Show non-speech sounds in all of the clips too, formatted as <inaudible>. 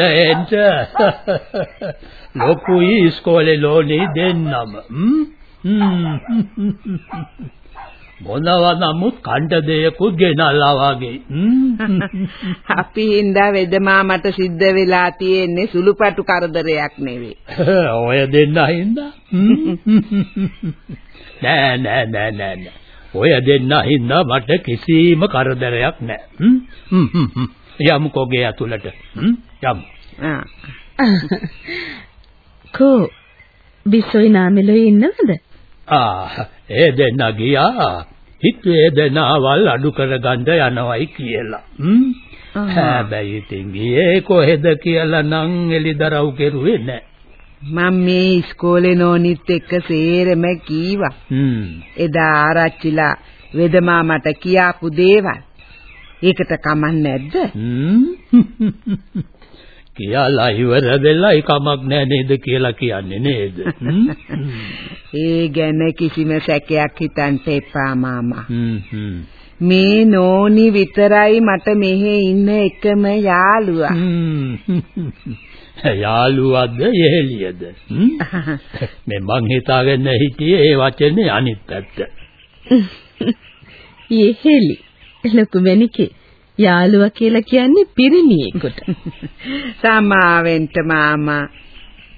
එන්ට. ලොකුයි ඉස්කෝලේ ලෝනි දෙන්නම මොනවා නමුත් කණ්ඩ දෙයකුත් ගෙනල්ලා වගේ. අපි හින්දා වෙදමාමට සිද්ධ වෙලා තියෙන්නේ සුළුපටු කරදරයක් නෙවෙයි <laughs> ඔය දෙන්න හින්දා. නෑ නෑ නෑ නෑ ඔය දෙන්න හින්දා මට කිසිම කරදරයක් නෑ යමුකෝ ගේ ඇතුළට. යමු. කෝ බිසොයි නාමෙලොයි ඉන්නවද? ආ ඒ දෙන්න ගියා හිතුවේ දෙනවල් අඩු කරගන්න යනවයි කියලා. හැබැයි ඉතින් ගියේ කොහෙද කියලා නම් එලිදරව් කෙරුවේ නැහැ මම මේ ඉස්කෝලේ නෝනිත් එක්ක සේරම කීවා. එදා ආරච්චිලා වෙදමා මට කියාපු දේවල් ඒකට කමක් නැද්ද? <laughs> කියලා ඉවර වෙලා කමක් නැහැ නේද කියලා කියන්නේ නේද? ඒ ගැන කිසිම සැකයක් හිතන්න එපා මාමා. මේ නෝනි විතරයි මට මෙහෙ ඉන්න එකම යාළුවා. <laughs> යාළුවද යෙහෙලියද? <laughs> මේ මං හිතාගෙන හිටියේ ඒ වචනේ අනිත් පැත්ත. යෙහෙලි ලොකු මැනිකේ යාළුවා කියලා කියන්නේ පිරිමියෙකුට. <laughs> සමාවෙන්න මාමා.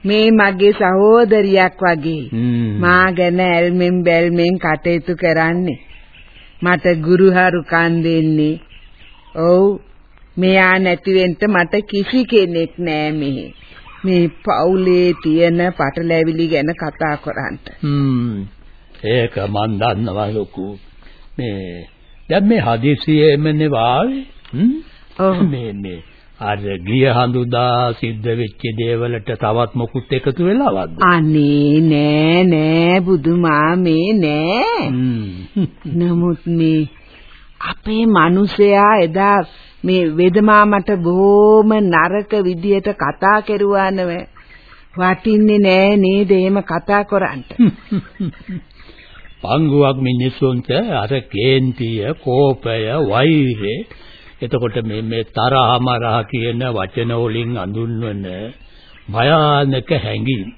මේ මගේ සහෝදරියක් වගේ. මා ගැන ඇල්මෙන් බැල්මෙන් කටයුතු කරන්නේ. මට ගුරුහරු කන් දෙන්නේ. ඔව්. මෙයා නැති වෙන්න මට කිසි කෙනෙක් නෑ මෙහි. මේ පවුලේ තියෙන පටලැවිලි ගැන කතා කරන්න. හ්ම්. ඒක මන් දන්නවා ලොකු. මේ දැන් මේ හදිසියෙමනේ වාවේ. මේ මේ අර ගිය හඳුදා සිද්ධ වෙච්ච දේවලට තවත් මොකුත් එකතු වෙලාවක්ද? අනේ නෑ නෑ බුදුමා මේ නෑ. නමුත් මේ අපේ මිනිසයා එදා මේ වෙදමා මට බොහොම නරක විදියට කතා කරුවා නෙවෙයි. වටින්නේ නෑ නේද එහෙම කතා කරන්න. <laughs> පංගුවක් මිනිසුන්ට අර කේන්තිය, කෝපය, වෛරය. එතකොට මේ මේ තරහමරහ කියන වචන වලින් අඳුන්වන භයානක හැඟීම්.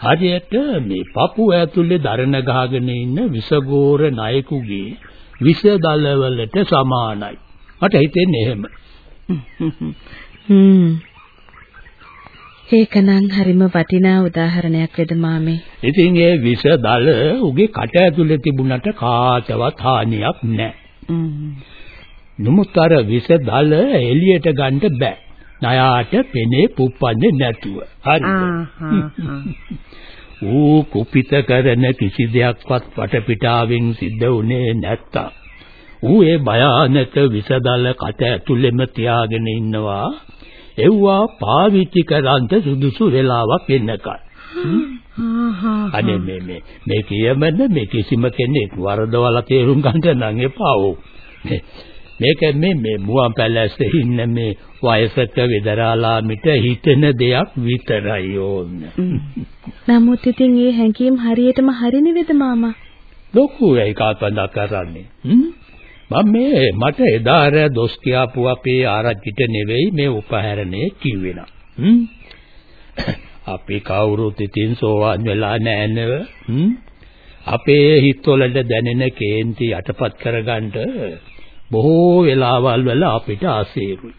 හරියට මේ පපුව ඇතුලේ දරණ ගහගෙන ඉන්න විසගෝර ණයෙකුගේ විස දලවලට සමානයි. මට හිතෙන්නේ එහෙම. <laughs> හ්ම්. ඒකනම් හරිම වටිනා උදාහරණයක් වේද මාමේ. ඉතින් ඒ විස දල උගේ කට ඇතුලේ තිබුණට කාටවත් හානියක් නැහැ. නමුත් අර විස දල එළියට ගන්න බෑ. ණයාට පෙනේ පුප්පන්නේ නැතුව. හරිද? ඌ කුපිත කරන කිසි දෙයක්වත් වටපිටාවෙන් සිද්ධ වුණේ නැත්තම් ඌ ඒ භයානක විස දල කට ඇතුළෙම තියාගෙන ඉන්නවා. එව්වා පාවිච්චි කරන්ට සුදුසු වෙලාවක් එන්නකල්. අනේ මේ මේ මේ කියමන මේ කිසිම කෙනෙක් වරදවලා තේරුම් ගන්න නම් එපා ඕ. මේක මේ මේ මුවන් පැලැස්සේ ඉන්න මේ වයසක විදරාලාමිට හිතෙන දෙයක් විතරයි ඕන. නමුත් ඉතින් ඒ හැඟීම් හරියටම හරි නෙවෙද මාමා? ලොකු ඒ කල්පනා කරන්නේ. මම මේ මට එදා අර දොස් කියාපු අපේ ආරච්චිට නෙවෙයි මේ උපහැරණේ කිව්වේ නා. අපි කවුරුත් ඉතින් සෝවාන් වෙලා නෑනව. අපේ හිතවලට දැනෙන කේන්ති යටපත් කරගන්න බොහෝ වෙලාවල් වල අපිට ආසේරුයි.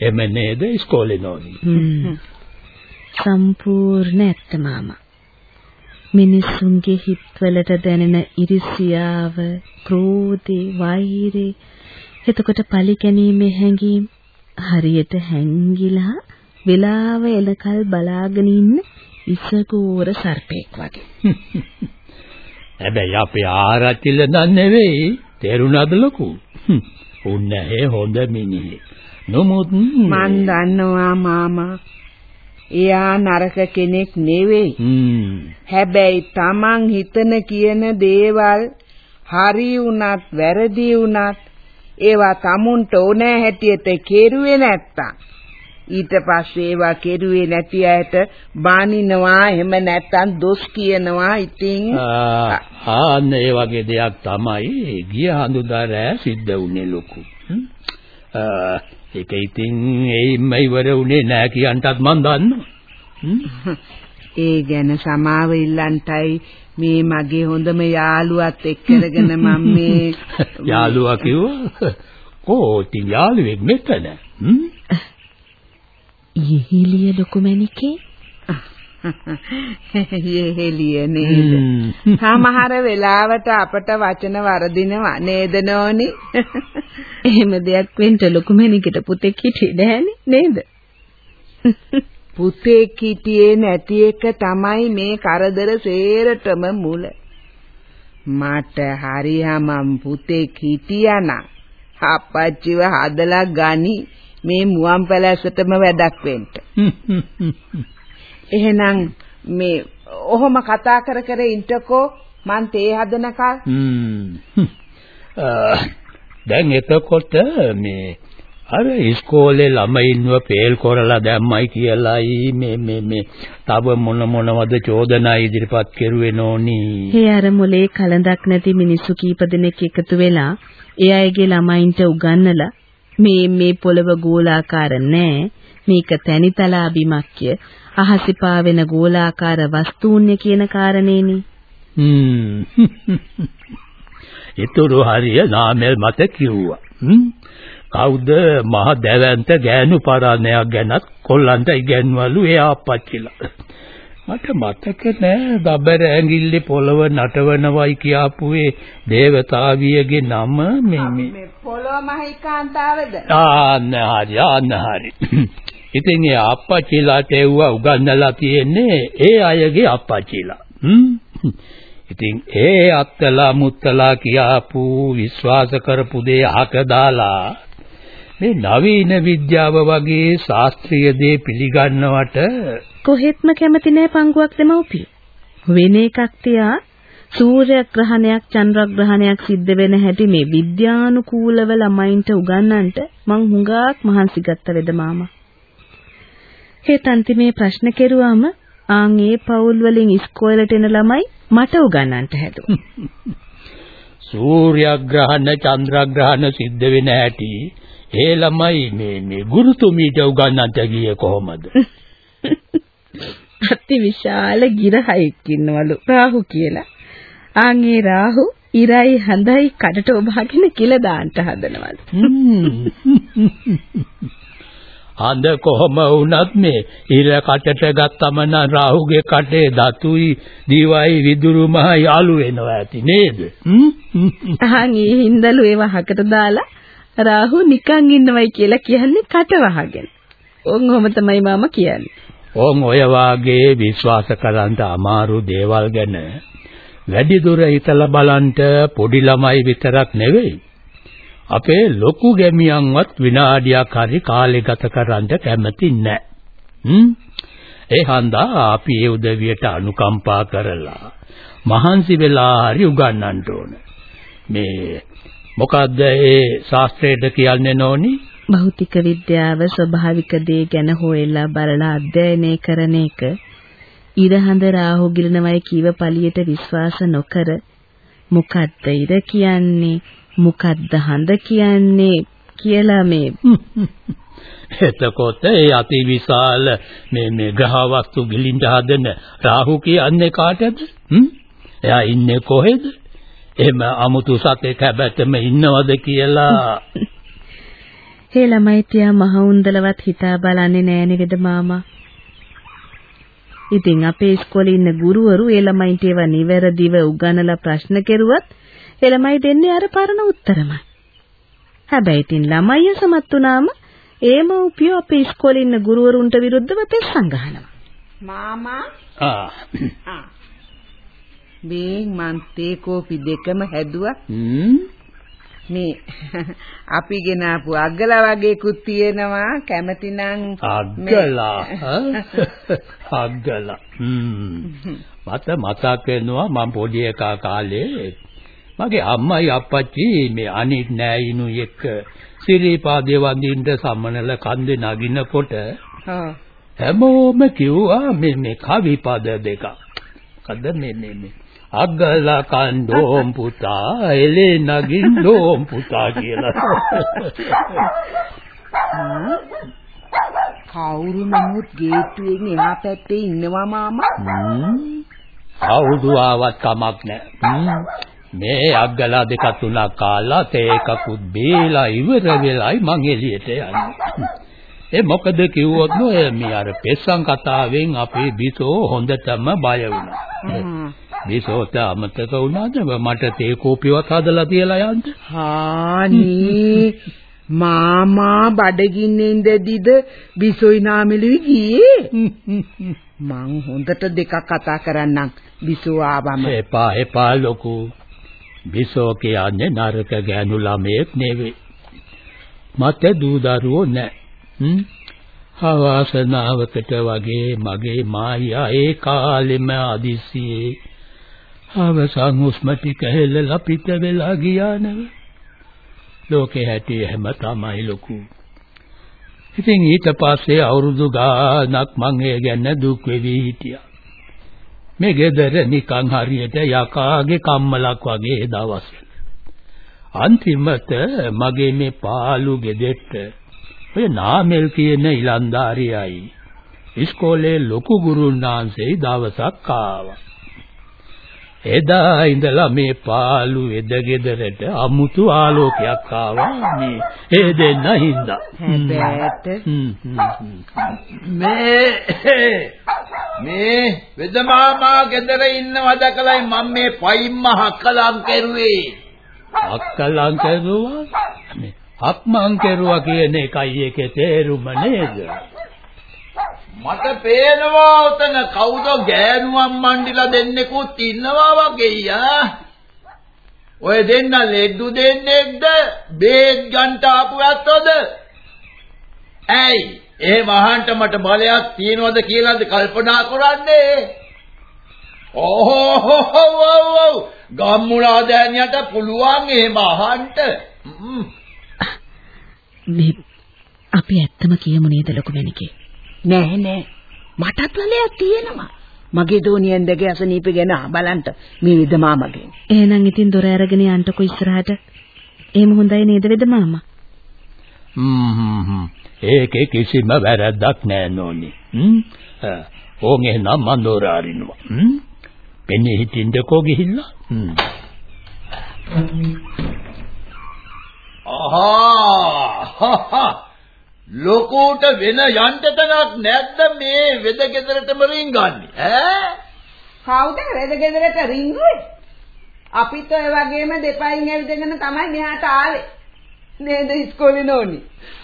එමෙ නේද ඉස්කෝලේ නෝනි. සම්පූර්ණ ඇත්ත මාමා. මිනිසුන්ගේ හිත්වලට දැනෙන ඉරිසියාව, ක්‍රෝධේ, වෛරේ, එතකොට පලි ගැනීමේ හැඟීම් හරියට හැංගිලා වෙලාව එනකල් බලාගෙන ඉන්න ඉසකෝර සර්පෙක් වගේ. <laughs> හැබැයි අපේ ආරච්චිල නන් නෙවෙයි. තේරුණාද ලොකු? <laughs> උන්නේ හොඳ මිනිහෙක්. නමුත් මන් දන්නවා මාමා. එයා නරක කෙනෙක් නෙවෙයි. හැබැයි Taman හිතන කියන දේවල් හරි වුණත් වැරදි වුණත් ඒවා tamunට ඕනෑ හැටියට කෙරුවේ නැත්තම්. ඊට පස්සේ ඒවා කෙරුවේ නැති අයට බානිනවා එහෙම නැත්තම් දොස් කියනවා ඉතින් ආන්න ඒ වගේ දෙයක් තමයි. ගිය හඳුදාර සිද්ධ වුණේ ලොකු ඒක ඉතින් එයින්ම ඉවර වුණේ නෑ කියන්ටත් මන් දන්නවා ඒ ගැන සමාව ඉල්ලන්ටයි මේ මගේ හොඳම යාළුවත් එක්කරගෙන මම මේ <laughs> යාළුවා කිව්වා? කෝටි යාළුවෙක් මෙතන. යෙහෙලිය ලොකුමැණිකේ යෙහෙලිය නේද සමහර වෙලාවට අපට වචන වරදිනවා. නේද නෝනි? එහෙම දෙයක් වෙන්න ලොකුමැණිකට පුතෙක් හිටියේ නේද? පුතෙක් හිටියේ නැති එක තමයි මේ කරදර සේරටම මුල. මට හරියම පුතෙක් හිටියානම් අප්පච්චිව හදලා ගනි. මේ මුවන් පැලැස්සටම වැඩක් වෙන්න. <laughs> එහෙනම් මේ ඔහොම කතා කර කර ඉන්නකෝ මං තේ හදනකල්. දැන් එතකොට මේ අර ඉස්කෝලේ ළමයින්ව පේල් කරලා දැම්මයි කියලායි මේ මේ මේ තව මොන මොනවද චෝදනා ඉදිරිපත් කෙරුවේ නෝනි. හේ අර මොලේ කලඳක් නැති මිනිස්සු කීප දෙනෙක් එකතු වෙලා ඒ අයගේ ළමයින්ට උගන්නලා මේ මේ පොළව ගෝලාකාර නෑ. මේක තැනිතලා බිමක්ය අහසි පාවෙන ගෝලාකාර වස්තුන්ය කියන කාරණේනේ. හ්ම්. ඊතර හරිය නාමල් මත කිව්වා. කවුද මහ දැවැන්ත ගෑනු පරාණයක් ගැනත් කොල්ලන්ට ඉගැන්වලු එයා අපච්චිලා මට මතක නෑ දබර ඇඟිල්ලේ පොළව නටවනවයි කියාපු ඒ దేవතාවියගේ නම මේ මේ පොළොව මහේකාන්තාවද? ආන්න හරි ආන්න හරි. ඉතින් ඒ අප්පච්චිලාට එව්වා උගන්නලා තියෙන්නේ ඒ අයගේ අප්පච්චිලා. ඉතින් ඒ අත්තලා මුත්තලා කියාපු විශ්වාස කරපු දේ අහක දාලා මේ නවීන විද්‍යාව වගේ ශාස්ත්‍රීය දේ පිළිගන්නවට කොහෙත්ම කැමති නෑ පංගුවක් දෙමව්පිය. වෙන එකක් තියා සූර්යග්‍රහණයක් චන්ද්‍රග්‍රහණයක් සිද්ධ වෙන හැටි මේ විද්‍යානුකූලව ළමයින්ට උගන්වන්නට මං හුඟක් මහන්සි ගත්ත වෙද මාමා. හේත් අන්තිමේ ප්‍රශ්න කෙරුවාම ආන් ඒ පවුල් වලින් ඉස්කෝලේට එන ළමයි මට උගන්වන්නට හැදුවා. <laughs> සූර්යග්‍රහණ චන්ද්‍රග්‍රහණ සිද්ධ වෙන හැටි ඒ ළමයි මේ මේ ගුරුතුමීට උගන්වන්නට ගියේ කොහොමද? <laughs> අති විශාල ගිරහයෙක් ඉන්නවලු රාහු කියලා. ආන් ඒ රාහු ඉරයි හඳයි කඩට ඔබාගෙන කිල දාන්න හදනවලු. <laughs> හඳ කොහම වුණත් මේ ඉර කටට ගත්තම නම් රාහුගේ කටේ දතුයි දිවයි විදුරු මහ යාළු වෙනවා ඇති නේද? <laughs> අහන් ඒ හින්දලු ඒව හකට දාලා රාහු නිකන් ඉන්නවයි කියලා කියන්නේ කට වහගෙන. ඕන් ඔහම තමයි මාම කියන්නේ. ඕන් ඔය වාගේ විශ්වාස කරන්න අමාරු දේවල් ගැන වැඩි දුර හිතලා බලන්න පොඩි ළමයි විතරක් නෙවෙයි අපේ ලොකු ගැමියන්වත් විනාඩියක් හරි කාලේ ගත කරන්න කැමති නැහැ. ඒ හන්දා අපි ඒ උදවියට අනුකම්පා කරලා මහන්සි වෙලා හරි උගන්වන්න ඕන. මේ මොකද්ද ඒ ශාස්ත්‍රයට කියන්නේ නෝනි? භෞතික විද්‍යාව ස්වභාවික දේ ගැන හොයලා බලලා අධ්‍යයනය කරන එක ඉරහඳ රාහු ගිලනවයි කීව පළියට විශ්වාස නොකර මොකද්ද ඉර කියන්නේ මොකද්ද හඳ කියන්නේ කියලා මේ <laughs> එතකොට ඒ අති විශාල මේ මේ ග්‍රහ වස්තු ගිලින්ට හදන රාහු කියන්නේ කාටද? හ්ම්? එයා ඉන්නේ කොහෙද? එහෙම අමුතු සතෙක් හැබැතම ඉන්නවද කියලා <laughs> හේ ළමයි තියා මහ උන්දලවත් හිතා බලන්නේ නෑ නේද මාමා? ඉතින් අපේ ඉස්කෝලේ ඉන්න ගුරුවරු ඒ ළමයින්ට ඒවා නිවැරදිව උගන්වලා ප්‍රශ්න කෙරුවත් ඒ ළමයි දෙන්නේ අර පරණ උත්තරමයි. හැබැයි ඉතින් ළමයි සමත් වුණාම ඒ මව්පියෝ අපේ ඉස්කෝලේ ඉන්න ගුරුවරුන්ට විරුද්ධව පෙස්සම් ගහනවා. මාමා ආ මේ මන් තේ කෝපි දෙකම හැදුවා. මේ <laughs> අපි ගෙනාපු අග්ගලා වගේකුත් තියෙනවා. කැමතිනම් අග්ගලා. <laughs> අග්ගලා. <laughs> මට මතක් වෙනවා මම පොඩි එකා කාලේ මගේ අම්මයි අප්පච්චි මේ අනිත් නෑයිනු එක්ක සිරිපාදේ වඳින්න සම්මනල කන්දේ නගිනකොට හැමෝම කිව්වා මේ මේ කවි පද දෙක. මොකද මේ මේ මේ අග්ගලා කණ්ඩෝම් පුතා එලේ නගින්නෝම් පුතා කියලා. කවුරු නමුත් ගේට්ටුවෙන් එහා පැත්තේ ඉන්නවා මාමා. කවුරු ආවත් කමක් නැහැ. මේ අග්ගලා දෙක තුනක් කාලා තේ එකකුත් බීලා ඉවර වෙලයි මං එළියට යන්නේ. ඒ මොකද කිව්වොත් නෝ මේ අර පෙස්සන් කතාවෙන් අපේ බිසෝ හොඳටම බය වුණා. බිසෝට අමතක වුණාද? මට තේ කෝපියක් හදලා තියලා යන්න? හානී. <laughs> මාමා බඩගින්නෙන් දෙදිද බිසෝයි නාමෙලුයි ගියේ? <laughs> මං හොඳට දෙකක් කතා කරන්නම්. බිසෝ ආවම. එපා එපා ලොකු. බිසෝ කියන්නේ නරක ගෑනු ළමයෙක් නෙවෙයි. මට දූ දරුවෝ නැහැ හවාසනාවකට වගේ මගේ මායියා ඒ කාලෙම අදිසියේ අවසන් හුස්ම ටික හෙළලා පිට වෙලා ගියා නෙවෙයි ලෝකේ හැටි හැම තමයි ලොකු. ඉතින් ඊට පස්සේ අවුරුදු ගාණක් මං ඒ ගැන දුක් වෙවි හිටියා. මේ ගෙදර නිකන් හරියට යකාගේ කම්මලක් වගේ දවස්. අන්තිමට මගේ මේ පාළු ගෙදෙට්ට ඔය නාමල් කියන ඉලන්දාරියයි ඉස්කෝලේ ලොකු ගුරුන්නාන්සේ දවසක් ආවා. එදා ඉඳලා මේ පාළු එදගෙදරට අමුතු ආලෝකයක් ආවා. මේ ඒ දෙන්න හින්දා. හැබැයිට මේ මේ වෙදමාමා ගෙදර ඉන්නව දැකලයි මම මේ පයින්ම හක්කලම් කෙරුවේ. හක්කලම් කෙරුවා? මේ හක්මන් කෙරුවා කියන එකයි ඒකේ තේරුම නේද මට පේනවා උතන කවුද ගෑනුවන් මණ්ඩිලා දෙන්නෙකුත් ඉන්නවා වගේ ආ. ඔය දෙන්න ලෙඩ්ඩු දෙන්නෙක්ද බේත් ගන්ට ආපු ඇත්තද? ඇයි? එහෙම අහන්න මට බලයක් තියනවද කියලාද කල්පනා කරන්නේ? ඕහෝ ගම්මුලා දෑනියට පුළුවන් එහෙම අහන්න. මේ අපි ඇත්තම කියමු නේද ලොකු මැනිකේ? නෑ නෑ මටත් වලයක් තියෙනවා. මගේ දෝනියෙන් දෙක අසනීප ගැන බලන්න මේ වෙද මාමගෙන්. එහෙනම් ඉතින් දොර අරගෙන යන්නකො ඉස්සරහට. එහෙම හොඳයි නේද වෙද මාමා? හ්ම් ඒකේ කිසිම වැරද්දක් නෑ නෝනි. හ්ම් ඕන් එහෙනම් මන් දොර අරිනවා. හ්ම් පෙන්නේ හිටින්නකෝ ගිහිල්ලා. හ්ම් ආහා ලොකෝට වෙන යන්න තැනක් නැද්ද මේ වෙද ගෙදරටම රින්ගන්නේ? ඈ? කවුද වෙද ගෙදරට රින්ගුවේ? අපිත් ඔය වගේම දෙපයින් ඇවිදගෙන තමයි මෙහාට ආවේ. නේද ඉස්කෝලේ නෝනි?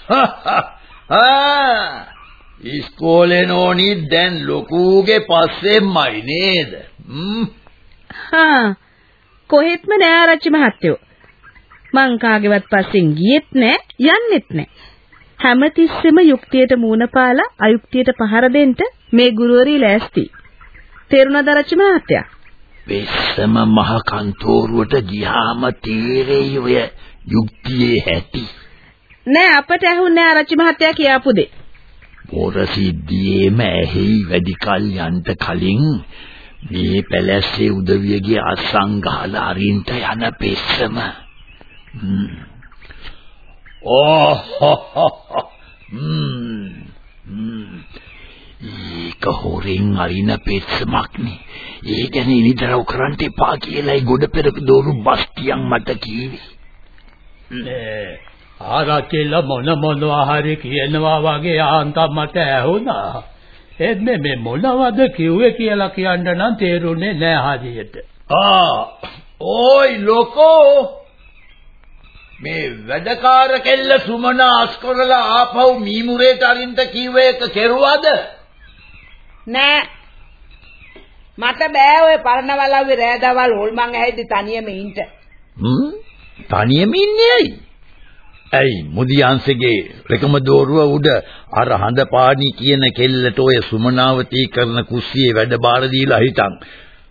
<laughs> ආ ඉස්කෝලේ නෝනි දැන් ලොකුගේ පස්සෙන්මයි නේද? හා. කොහෙත්ම නෑ ආරච්චි මහත්තයෝ. මං කාගේවත් පස්සෙන් ගියෙත් නෑ යන්නෙත් නෑ හැමතිස්සෙම යුක්තියට මූණ පාලා අයුක්තියට පහර දෙන්න මේ ගුරුවරී ලෑස්ති. තේරුණාද රචි මහත්තයා? වෙස්සම මහ කන්තෝරුවට ගියාම තීරෙයි ඔය යුක්තියේ ඇති. නෑ අපට ඇහුන්නේ ආරච්චි මහත්තයා කියාපු දේ. පොර සිද්ධියේම ඇහි වැඩි කල් යන්න කලින් මේ පැලැස්සේ උදවියගේ අස්සන් ගහලා අරින්ට යන පෙස්සම. ඕ <laughs> ඒක හොරෙන් අරින පෙත්සමක්නේ. ඒ ගැන ඉනිදරව් කරන්න එපා කියලායි ගොඩ පෙරක දෝරු බස්තියන් මට කීවේ. නේ ආරච්චිලා මොන මොනවා හරි කියනවා වගේ ආන්තම් මට ඇහුණා. ඒත් මේ මේ මොනවද කිව්වේ කියලා කියන්න නම් තේරුනේ නෑ හරියට. ආ ඕයි ලොකෝ මේ වැඩකාර කෙල්ල සුමන අස්කොරලා ආපහු මීමුරේට අරින්ට කිව්ව එක කෙරුවද? නෑ. මට බෑ ඔය පරණවලව්වේ රෑදවල් හොල්මන් ඇහෙද්දි තනියම ඉන්න. හ්ම්? තනියම ඉන්නේ ඇයි? ඇයි මුදියන්සේගේ රකම දෝරුව උඩ අර හඳපාණි කියන කෙල්ලට ඔය සුමනාවතී කරන කුස්සියේ වැඩ බාර දීලා හිටන්.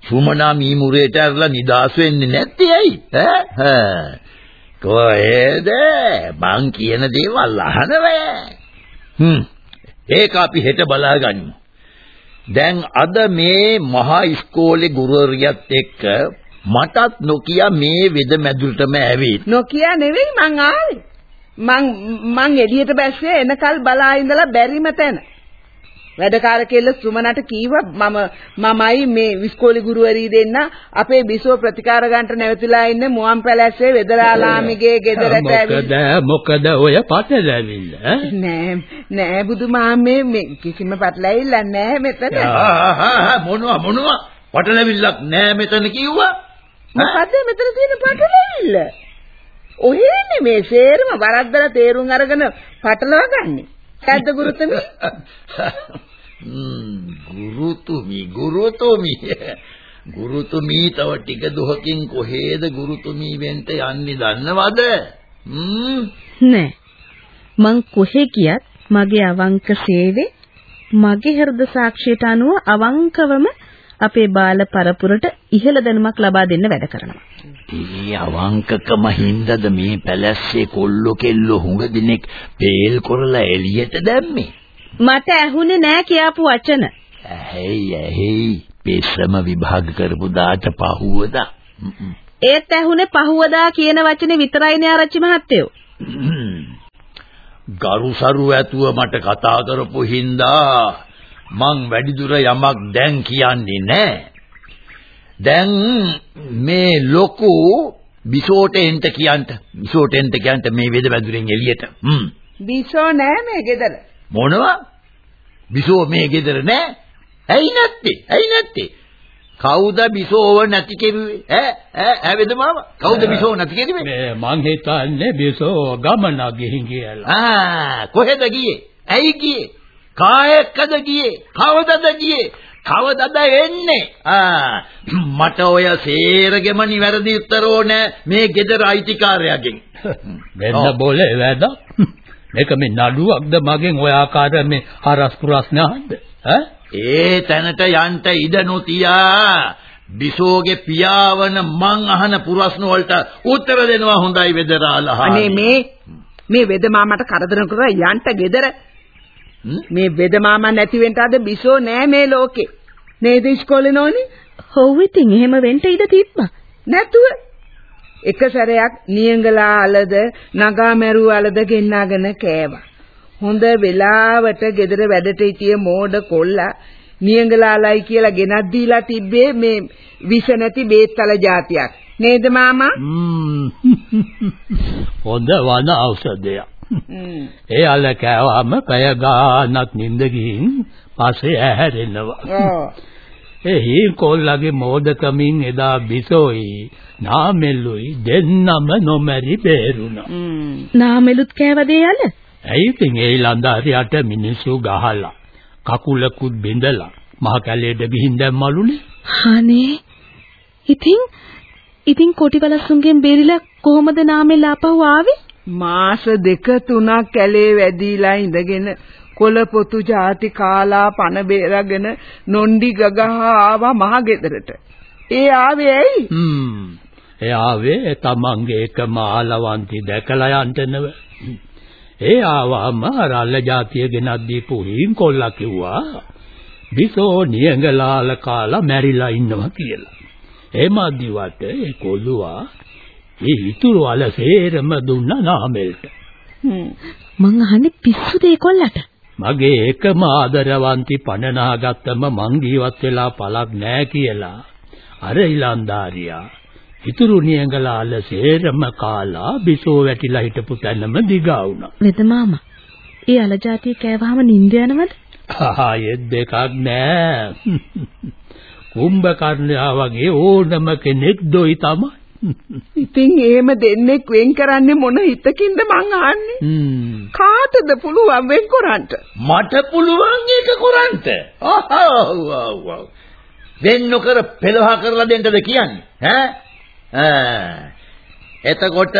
සුමනා මීමුරේට ඇරලා නිදාස් වෙන්නේ නැත්තේ ඇයි? ඈ කොහෙද මං කියන දේවල් අහනවෑ? හ්ම් ඒක අපි හෙට බලාගනිමු. දැන් අද මේ මහා ඉස්කෝලේ ගුරුවරියත් එක්ක මටත් නොකිය මේ වෙද මැදුරටම ඇවිත් නොකිය නෙවෙයි මං ආවේ. මං මං එළියට බැස්සේ එනකල් බලා ඉඳලා බැරිම තැන. වැඩකාර කෙල්ල සුමනට කීවා මම මමයි මේ විස්කෝලි ගුරුවරී දෙන්න අපේ බිසෝ ප්‍රතිකාර ගන්නට නැවතිලා ඉන්නේ මුවන් පැලැස්සේ වෙදරාලාමිගේ ගෙදරට ඇවිල්ලා. මොකද මොකද ඔය පටලැවිල්ල නෑ නෑ බුදුමාමේ මේ කිසිම පටලැවිල්ලක් නෑ මෙතන. මොනවා මොනවා? පටලැවිල්ලක් නෑ මෙතන කිව්වා. මොකද්ද මෙතන තියෙන පටලැවිල්ල? ඔහේනේ මේ සේරම වරද්දලා තේරුම් අරගෙන පටලවා ගන්නේ නැද්ද ගුරුතුමී? ගුරුතුමී ගුරුතුමී ගුරුතුමී තව ටික දුහකින් කොහේද ගුරුතුමී වෙන්න යන්නේ දන්නවද? නෑ. මං කොහෙ ගියත් මගේ අවංක සේවේ මගේ හෘද සාක්ෂියට අනුව අවංකවම අපේ බාල පරපුරට ඉහළ දැනුමක් ලබා දෙන්න වැඩ කරනවා. ඒ අවංකකම හින්දාද මේ පැලැස්සේ කොල්ලෝ කෙල්ලෝ හුඟ දිනෙක් පේල් කරලා එළියට දැම්මේ. මට ඇහුනේ නෑ කියපු වචන. ඇයි ඇයි පෙස්සම විභාග කරපු දාට පහුවදා. ඒත් ඇහුනේ පහුවදා කියන වචනේ විතරයිනේ ආරච්චි මහත්තයෝ. ගරුසරු ඇතුව මට කතා කරපු හින්දා මං වැඩිදුර යමක් දැන් කියන්නේ නැහැ. දැන් මේ ලොකු බිසෝට එන්න කියන්ට බිසෝට එන්න කියන්ට මේ වෙද වැදුරෙන් එළියට. හ්ම්. බිසෝ නෑ මේ ගෙදර. මොනවා? බිසෝ මේ ගෙදර නෑ? ඇයි නැත්තේ? ඇයි නැත්තේ? කවුද බිසෝව නැති කෙරුවේ? ඈ ඈ ඈ වෙද මාම කවුද බිසෝව නැති කෙරුවේ? මේ මං හිතන්නේ බිසෝ ගමන ගිහින් කියලා. ආ කොහෙද ගියේ? ඇයි ගියේ? කායකද ගියේ? කවදද ගියේ? කවදද එන්නේ? ආ මට ඔය සේරගෙම නිවැරදි උත්තර ඕනේ මේ ගෙදර අයිතිකාරයාගෙන්. මෙන්න බෝලේ වැද. මේක මේ නඩුවක්ද මගෙන් ඔය ආකාර මේ හරස් ප්‍රශ්න අහන්න? ඈ? ඒ තැනට යන්න ඉඩ නොතියා බිසෝගේ පියාවන මං අහන ප්‍රශ්න වලට උත්තර දෙනවා හොඳයි වෙදරාලා. අනේ මේ මේ වෙද මාමට කරදර කරලා යන්න ගෙදර මේ වෙද මාමා නැති වෙන්න අද බිසෝ නෑ මේ ලෝකේ. නේද ඉස්කෝලේ නෝනේ? ඔව් ඉතින් එහෙම වෙන්න ඉඩ තිබ්බා. නැතුව එක සැරයක් නියංගලා අලද නගා මැරුව අලද ගෙන්නාගෙන කෑවා. හොඳ වෙලාවට ගෙදර වැඩට හිටිය මෝඩ කොල්ලා නියංගලාලයි කියලා ගෙනත් දීලා තිබ්බේ මේ විෂ නැති බේත්තල జాතියක්. නේද මාමා? හොඳ වන ඖෂධයක්. ඒ අල කෑවම පැය ගානක් නිින්ද ගිහින් පස්සේ ඇහැරෙනවා. ඒ හීන් කොල්ලගේ මෝඩකමින් එදා බිසෝයි නාමෙල්ලුයි දෙන්නම නොමැරි බේරුණා. නාමෙලුත් කෑවද යල? ඇයි ඉතින් ඒ ලන්දාරියට මිනිස්සු ගහලා කකුලකුත් බිඳලා මහ කැලේට ගිහින් දැම්මලුනේ. අනේ ඉතින් ඉතින් කොටිවලසුන්ගෙන් බේරිලා කොහොමද නාමෙල් ආපහු ආවේ? මාස දෙක තුනක් කැලේ වැදිලා ඉඳගෙන කොළ පොතු ಜಾති කාලා පණ බේරගෙන නොණ්ඩි ගගහා ආවා මහ ගෙදරට. ඒ ආවේ ඇයි? හ්ම්. ඒ ආවේ තමන්ගේ එක මාලවන්ති දැකලා යන්න නෙව. ඒ ආවම රල්ල జాතිය ගෙනත් දීපු හින් කොල්ලා කිව්වා බිසෝ නියඟලාල කාලා මැරිලා ඉන්නවා කියලා. එම දිවට ඒ කොල්ලුවා ඒ ඉතුරු වල සේරම දුන්නා නාමෙල්ට. මං අහන්නේ පිස්සුද ඒ කොල්ලට? මගේ එකම ආදරවන්ති පණනා ගත්තම මං ජීවත් වෙලා පළක් නෑ කියලා. අර ඉලන්දාරියා ඉතුරු නියඟලාල සේරම කාලා බිසෝ වැටිලා හිටපු තැනම දිගා වුණා. වෙද මාමා. ඒ අලජාතිය කෑවහම නිින්ද යනවද? ආයෙත් දෙකක් නෑ. කුම්භකර්ණයා වගේ ඕනම කෙනෙක් දොයි තමයි. ඉතින් එහෙම දෙන්නෙක් වෙන් කරන්නේ මොන හිතකින්ද මං අහන්නේ? කාටද පුළුවන් වෙන් කරන්න? මට පුළුවන් ඒක කරන්න. ආව් වෙන් නොකර පෙළවහ කරලා දෙන්නද කියන්නේ? ඈ? එතකොට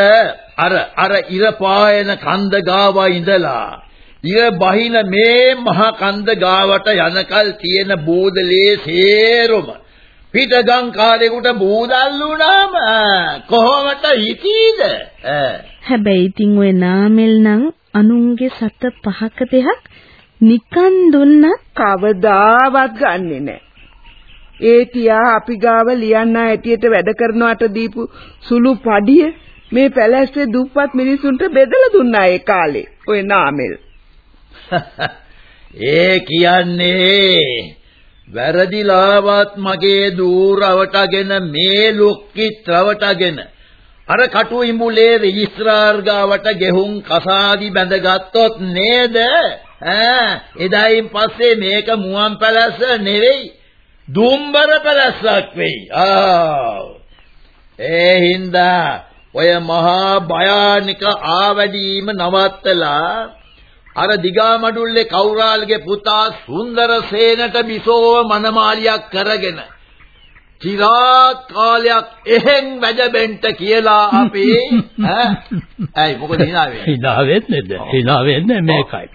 අර අර ඉර පායන කන්ද ගාව ඉඳලා ඉර බහින මේ මහ කන්ද ගාවට යනකල් තියෙන බෝදලේ සේරම පිටගම් කාලේකට බෝදල් වුණාම කොහොමද හිතීද හැබැයි ඉතින් ඔය නාමල් නම් අනුන්ගේ සත පහක දෙයක් නිකන් දුන්නත් කවදාවත් ගන්නෙ නෑ. ඒ තියා අපි ගාව ලියන්න ඇටියට වැඩ කරනවට දීපු සුළු පඩිය මේ පැලැස්සේ දුප්පත් මිනිසුන්ට බෙදලා දුන්නා ඒ කාලේ. ඔය නාමල්. <laughs> ඒ කියන්නේ වැරදිලාවත් මගේ දූරවටගෙන මේ ලොක්කිත් රවටගෙන අර කටු ඉඹුලේ රෙජිස්ට්‍රාර් ගාවට ගෙහුම් කසාදි බැඳගත්තොත් නේද? ඈ එදායින් පස්සේ මේක මුවන් පැලැස්ස නෙවෙයි දුම්බර පැලැස්සක් වෙයි. ආ ඒ හින්දා ඔය මහා භයානික ආවැඩීම නවත්තලා අර දිගාමඩුල්ලේ කෞරාල්ගේ පුතා සුන්දරසේනට බිසෝව මනමාලියක් කරගෙන চিරාත් කාලයක් එහෙන් වැජබෙන්න කියලා අපි <laughs> ඈ? ඇයි මොකද hina වෙන්නේ hina වෙන්නේද hina වෙන්නේ මේකයි.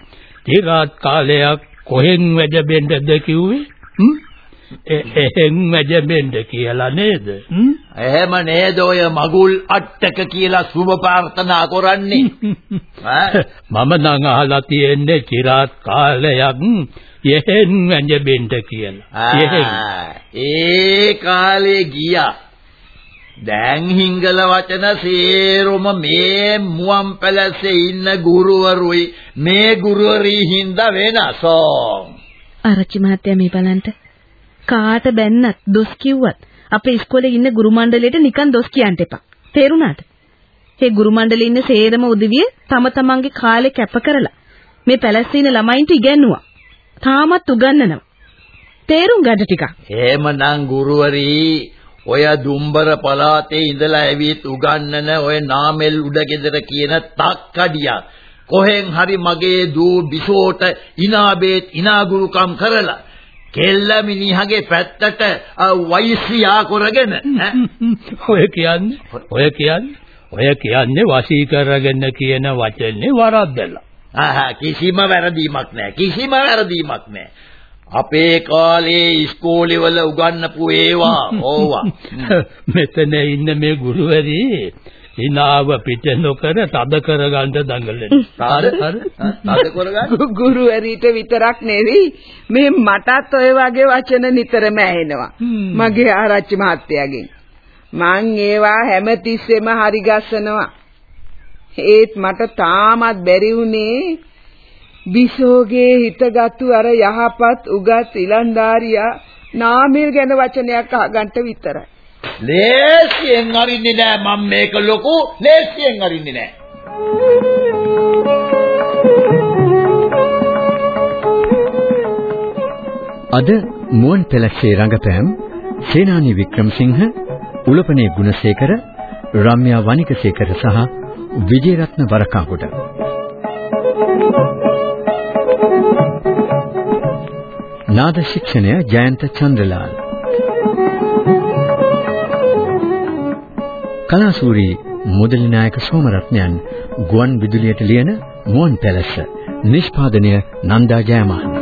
চিරාත් කාලයක් කොහෙන් වැජබෙන්නද කිව්වේ එහෙන් වැජබෙන්න කියලා නේද එහෙම නේද ඔය මගුල් අට්ටක කියලා සුබ ප්‍රාර්ථනා කරන්නේ <laughs> මම නම් අහලා තියෙන්නේ চিරාත් කාලයක් යෙහෙන් වැජබෙන්න කියලා. යෙහෙන්. ඒ කාලේ ගියා. දැන් හිංගල වචන සේරම මේ මුවන් පැලසේ ඉන්න ගුරුවරුයි මේ ගුරුවරී හින්දා වෙනසෝ. ආරච්චි මහත්තයා මේ බලන්න. කාට බැන්නත් දොස් කිව්වත් අපේ ඉස්කෝලේ ඉන්න ගුරු මණ්ඩලයට නිකන් දොස් කියන්න එපා. තේරුණාද? ඒ ගුරු මණ්ඩලේ ඉන්න සේරම උදවිය තම තමන්ගේ කාලේ කැප කරලා මේ පැලස්සේ ඉන්න ළමයින්ට ඉගැන්නුවා. තාමත් උගන්වනවා. තේරුම් ගන්න ටිකක්. එහෙමනම් ගුරුවරී ඔය දුම්බර පළාතේ ඉඳලා ඇවිත් උගන්නන ඔය නාමෙල් උඩගෙදර කියන තක්කඩියා කොහෙන් හරි මගේ දූ බිසෝට ඉනාබේත් ඉනාගුරුකම් කරලා කෙල්ල මිනිහගේ පැත්තට වයිසියා කරගෙන ඔය කියන්නේ ඔය කියන්නේ ඔය කියන්නේ වශී කරගෙන කියන වචනේ වරද්දලා ආහා කිසිම වැරදීමක් නැහැ. කිසිම වැරදීමක් නැහැ. අපේ කාලේ ඉස්කෝලේ වල උගන්වපු ඒවා ඕවා. <laughs> මෙතන ඉන්න මේ ගුරුවරි හිනාව පිට නොකර තද කරගන්න දඟලන. තද තද කරගන්න ගුරුවරීට විතරක් නෙවෙයි මේ මටත් ඔය වගේ වචන නිතරම ඇහෙනවා. මගේ ආරච්චි මහත්තයාගෙන්. මං ඒවා හැමතිස්සෙම හරි ගස්සනවා. ඒත් මට තාමත් බැරි වුණේ බිසෝගේ හිතගත්තු අර යහපත් උගත් ඉලන්දාරියා නාමල් ගැන වචනයක් අහගන්න විතරයි. ලේසියෙන් අරින්නේ නෑ. මම මේක ලොකු ලේසියෙන් අරින්නේ නෑ. අද මුවන් පැලස්සේ රංගපෑම් සේනානි වික්‍රමසිංහ උලපනේ ගුණසේකර රම්‍යා වනිකසේකර සහ විජේරත්න වරකාගොඩ. නාද ශික්ෂණය ජයන්ත චන්ද්‍රලාල්. කලාසූරී මුදලි නායක සෝමරත්නයන් ගුවන් විදුලියට ලියන මුවන් පැලස නිෂ්පාදනය නන්දා ජයමාන